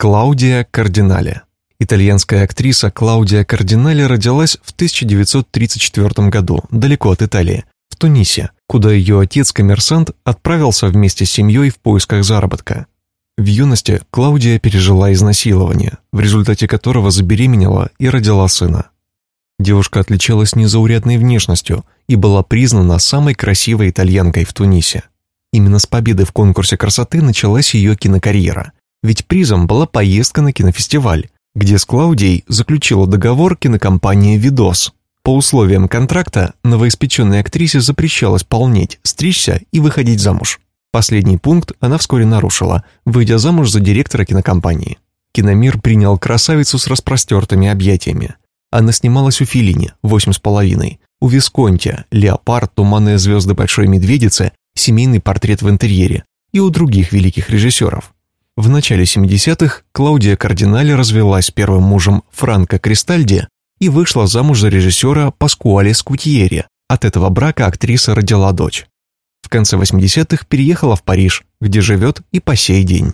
Клаудия Кардинале. Итальянская актриса Клаудия Кардинале родилась в 1934 году, далеко от Италии, в Тунисе, куда ее отец-коммерсант отправился вместе с семьей в поисках заработка. В юности Клаудия пережила изнасилование, в результате которого забеременела и родила сына. Девушка отличалась незаурядной внешностью и была признана самой красивой итальянкой в Тунисе. Именно с победы в конкурсе красоты началась ее кинокарьера, ведь призом была поездка на кинофестиваль, где с Клаудией заключила договор кинокомпания «Видос». По условиям контракта новоиспеченной актрисе запрещалось полнеть, стричься и выходить замуж. Последний пункт она вскоре нарушила, выйдя замуж за директора кинокомпании. Киномир принял красавицу с распростертыми объятиями. Она снималась у Филини, восемь с половиной, у Висконти, Леопард, Туманные звезды Большой Медведицы, Семейный портрет в интерьере и у других великих режиссеров. В начале 70-х Клаудия Кардинали развелась с первым мужем Франко Кристальди и вышла замуж за режиссера Паскуале Скутьери. От этого брака актриса родила дочь. В конце 80-х переехала в Париж, где живет и по сей день.